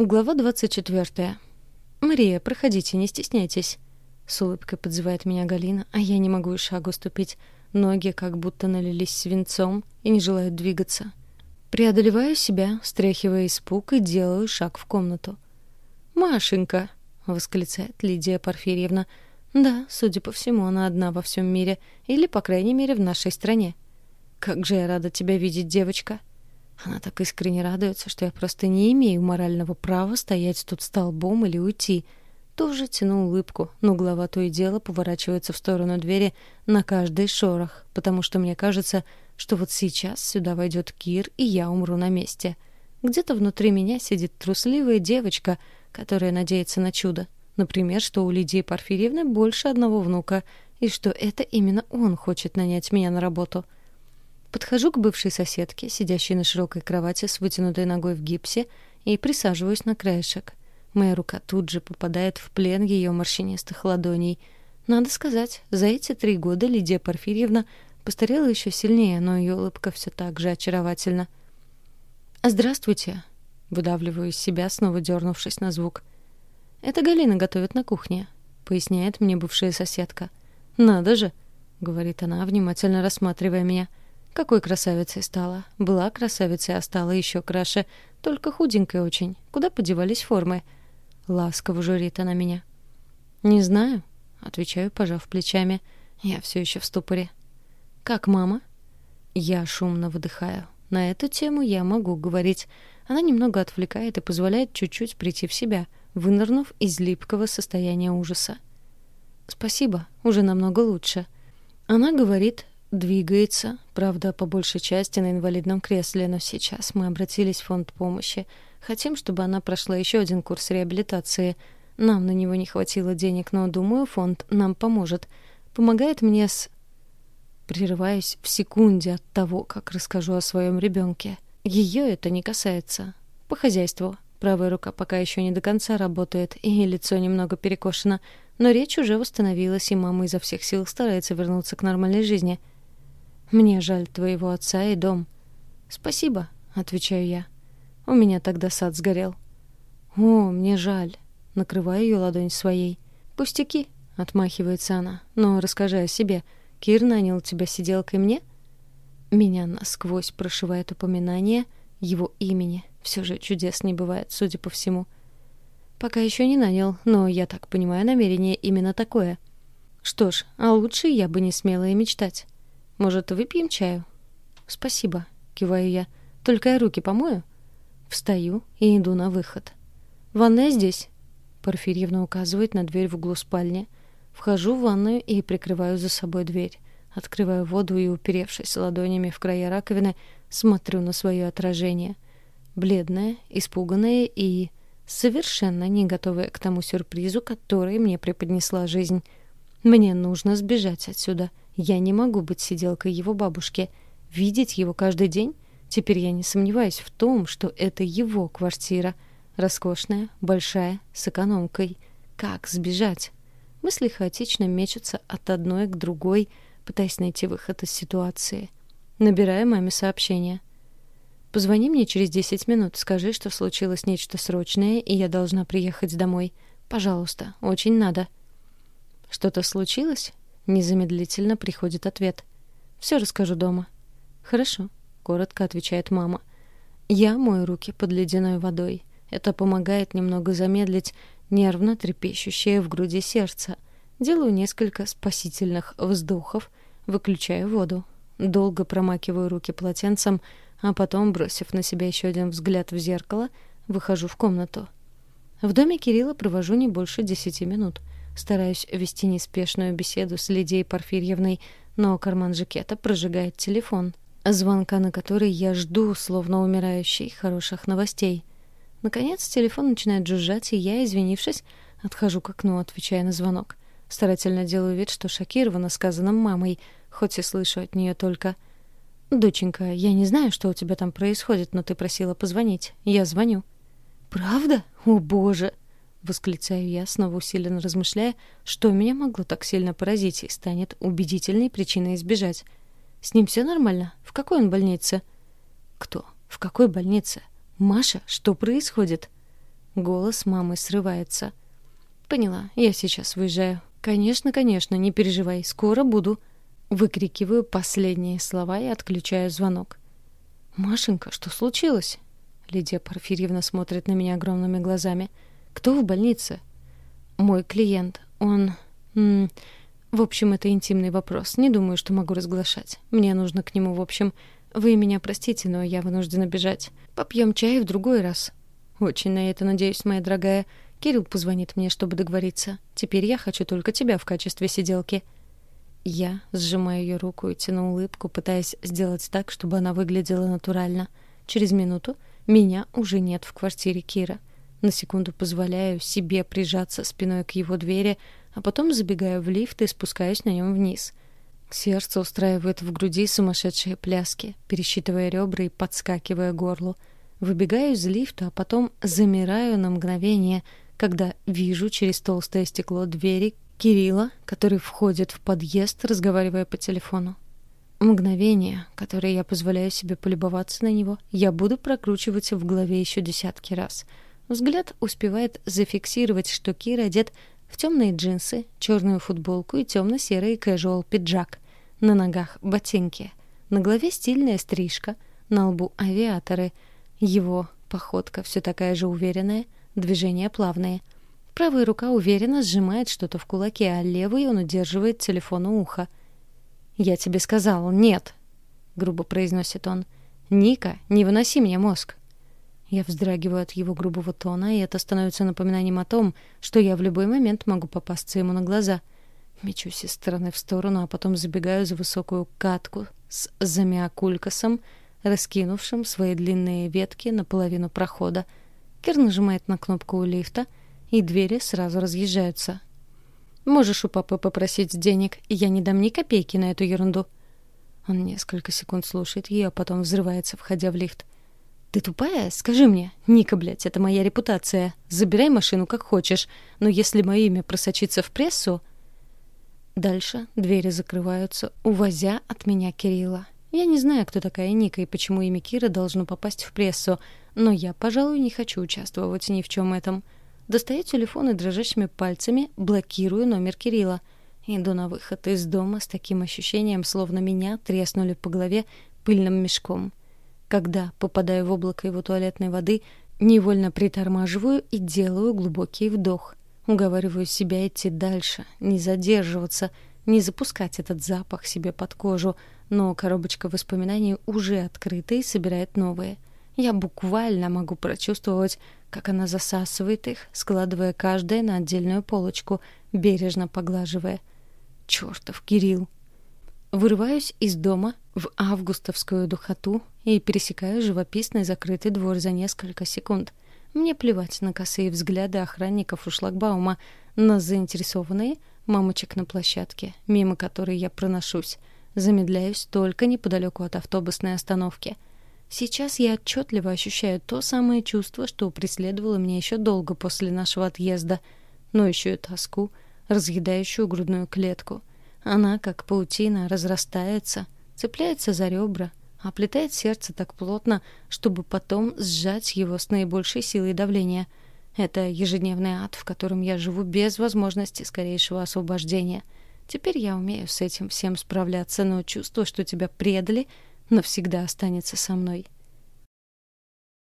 Глава 24. «Мария, проходите, не стесняйтесь». С улыбкой подзывает меня Галина, а я не могу и шагу ступить. Ноги как будто налились свинцом и не желают двигаться. Преодолеваю себя, стряхивая испуг и делаю шаг в комнату. «Машенька!» — восклицает Лидия Порфирьевна. «Да, судя по всему, она одна во всем мире, или, по крайней мере, в нашей стране. Как же я рада тебя видеть, девочка!» Она так искренне радуется, что я просто не имею морального права стоять тут столбом или уйти. Тоже тяну улыбку, но голова то и дело поворачивается в сторону двери на каждый шорох, потому что мне кажется, что вот сейчас сюда войдет Кир, и я умру на месте. Где-то внутри меня сидит трусливая девочка, которая надеется на чудо. Например, что у Лидии Порфирьевны больше одного внука, и что это именно он хочет нанять меня на работу — Подхожу к бывшей соседке, сидящей на широкой кровати с вытянутой ногой в гипсе, и присаживаюсь на краешек. Моя рука тут же попадает в плен ее морщинистых ладоней. Надо сказать, за эти три года Лидия Порфирьевна постарела еще сильнее, но ее улыбка все так же очаровательна. «Здравствуйте», — выдавливаю из себя, снова дернувшись на звук. «Это Галина готовит на кухне», — поясняет мне бывшая соседка. «Надо же», — говорит она, внимательно рассматривая меня. Какой красавицей стала. Была красавицей, а стала еще краше. Только худенькая очень. Куда подевались формы? Ласково журит она меня. «Не знаю», — отвечаю, пожав плечами. Я все еще в ступоре. «Как мама?» Я шумно выдыхаю. На эту тему я могу говорить. Она немного отвлекает и позволяет чуть-чуть прийти в себя, вынырнув из липкого состояния ужаса. «Спасибо, уже намного лучше». Она говорит, Двигается, правда, по большей части на инвалидном кресле, но сейчас мы обратились в фонд помощи. Хотим, чтобы она прошла еще один курс реабилитации. Нам на него не хватило денег, но, думаю, фонд нам поможет. Помогает мне с... Прерываюсь в секунде от того, как расскажу о своем ребенке. Ее это не касается. По хозяйству. Правая рука пока еще не до конца работает, и лицо немного перекошено, но речь уже восстановилась, и мама изо всех сил старается вернуться к нормальной жизни — мне жаль твоего отца и дом. Спасибо, отвечаю я. У меня тогда сад сгорел. О, мне жаль. Накрываю ее ладонь своей. Пустяки, отмахивается она. Но расскажи о себе. Кир нанял тебя сиделкой мне? Меня насквозь прошивает упоминание его имени. Все же чудес не бывает, судя по всему. Пока еще не нанял, но я так понимаю, намерение именно такое. Что ж, а лучше я бы не смела и мечтать. Может, выпьем чаю? Спасибо, киваю я. Только я руки помою. Встаю и иду на выход. Ванная здесь. Порфирьевна указывает на дверь в углу спальни. Вхожу в ванную и прикрываю за собой дверь. Открываю воду и, уперевшись ладонями в края раковины, смотрю на свое отражение. Бледная, испуганная и совершенно не готовая к тому сюрпризу, который мне преподнесла жизнь. Мне нужно сбежать отсюда. Я не могу быть сиделкой его бабушки. Видеть его каждый день? Теперь я не сомневаюсь в том, что это его квартира. Роскошная, большая, с экономкой. Как сбежать? Мысли хаотично мечутся от одной к другой, пытаясь найти выход из ситуации. Набираю маме сообщение. «Позвони мне через 10 минут, скажи, что случилось нечто срочное, и я должна приехать домой. Пожалуйста, очень надо». «Что-то случилось?» Незамедлительно приходит ответ. «Все расскажу дома». «Хорошо», — коротко отвечает мама. Я мою руки под ледяной водой. Это помогает немного замедлить нервно трепещущее в груди сердце. Делаю несколько спасительных вздохов, выключаю воду. Долго промакиваю руки полотенцем, а потом, бросив на себя еще один взгляд в зеркало, выхожу в комнату. В доме Кирилла провожу не больше десяти минут. Стараюсь вести неспешную беседу с Лидией Порфирьевной, но карман жакета прожигает телефон, звонка на который я жду, словно умирающий, хороших новостей. Наконец телефон начинает жужжать, и я, извинившись, отхожу к окну, отвечая на звонок. Старательно делаю вид, что шокирована сказанным мамой, хоть и слышу от нее только «Доченька, я не знаю, что у тебя там происходит, но ты просила позвонить. Я звоню». «Правда? О, боже!» Восклицаю я, снова усиленно размышляя, что меня могло так сильно поразить и станет убедительной причиной избежать. С ним все нормально? В какой он больнице? Кто? В какой больнице? Маша, что происходит? Голос мамы срывается. «Поняла, я сейчас выезжаю». «Конечно, конечно, не переживай, скоро буду». Выкрикиваю последние слова и отключаю звонок. «Машенька, что случилось?» Лидия Порфирьевна смотрит на меня огромными глазами. «Кто в больнице?» «Мой клиент. Он...» «В общем, это интимный вопрос. Не думаю, что могу разглашать. Мне нужно к нему, в общем... Вы меня простите, но я вынуждена бежать. Попьем чай в другой раз». «Очень на это надеюсь, моя дорогая. Кирилл позвонит мне, чтобы договориться. Теперь я хочу только тебя в качестве сиделки». Я сжимаю ее руку и тяну улыбку, пытаясь сделать так, чтобы она выглядела натурально. Через минуту меня уже нет в квартире Кира. На секунду позволяю себе прижаться спиной к его двери, а потом забегаю в лифт и спускаюсь на нем вниз. Сердце устраивает в груди сумасшедшие пляски, пересчитывая ребра и подскакивая горлу. Выбегаю из лифта, а потом замираю на мгновение, когда вижу через толстое стекло двери Кирилла, который входит в подъезд, разговаривая по телефону. Мгновение, которое я позволяю себе полюбоваться на него, я буду прокручивать в голове еще десятки раз. Взгляд успевает зафиксировать, что Кир одет в темные джинсы, черную футболку и темно-серый casual пиджак. На ногах ботинки. На голове стильная стрижка, на лбу авиаторы. Его походка все такая же уверенная, движения плавные — Правая рука уверенно сжимает что-то в кулаке, а левый он удерживает телефон у уха. «Я тебе сказал, нет!» — грубо произносит он. «Ника, не выноси мне мозг!» Я вздрагиваю от его грубого тона, и это становится напоминанием о том, что я в любой момент могу попасться ему на глаза. Мечусь из стороны в сторону, а потом забегаю за высокую катку с замиокулькасом, раскинувшим свои длинные ветки наполовину прохода. Кир нажимает на кнопку у лифта — и двери сразу разъезжаются. «Можешь у папы попросить денег, я не дам ни копейки на эту ерунду». Он несколько секунд слушает ее, а потом взрывается, входя в лифт. «Ты тупая? Скажи мне. Ника, блядь, это моя репутация. Забирай машину как хочешь, но если мое имя просочится в прессу...» Дальше двери закрываются, увозя от меня Кирилла. Я не знаю, кто такая Ника и почему имя Кира должно попасть в прессу, но я, пожалуй, не хочу участвовать ни в чем этом. Достаю телефон и дрожащими пальцами блокирую номер Кирилла. Иду на выход из дома с таким ощущением, словно меня треснули по голове пыльным мешком. Когда попадаю в облако его туалетной воды, невольно притормаживаю и делаю глубокий вдох. Уговариваю себя идти дальше, не задерживаться, не запускать этот запах себе под кожу, но коробочка воспоминаний уже открыта и собирает новые — я буквально могу прочувствовать, как она засасывает их, складывая каждое на отдельную полочку, бережно поглаживая. Чёртов Кирилл! Вырываюсь из дома в августовскую духоту и пересекаю живописный закрытый двор за несколько секунд. Мне плевать на косые взгляды охранников у шлагбаума, на заинтересованные мамочек на площадке, мимо которой я проношусь. Замедляюсь только неподалеку от автобусной остановки — Сейчас я отчетливо ощущаю то самое чувство, что преследовало меня еще долго после нашего отъезда, но еще и тоску, разъедающую грудную клетку. Она, как паутина, разрастается, цепляется за ребра, оплетает сердце так плотно, чтобы потом сжать его с наибольшей силой давления. Это ежедневный ад, в котором я живу без возможности скорейшего освобождения. Теперь я умею с этим всем справляться, но чувство, что тебя предали — навсегда останется со мной.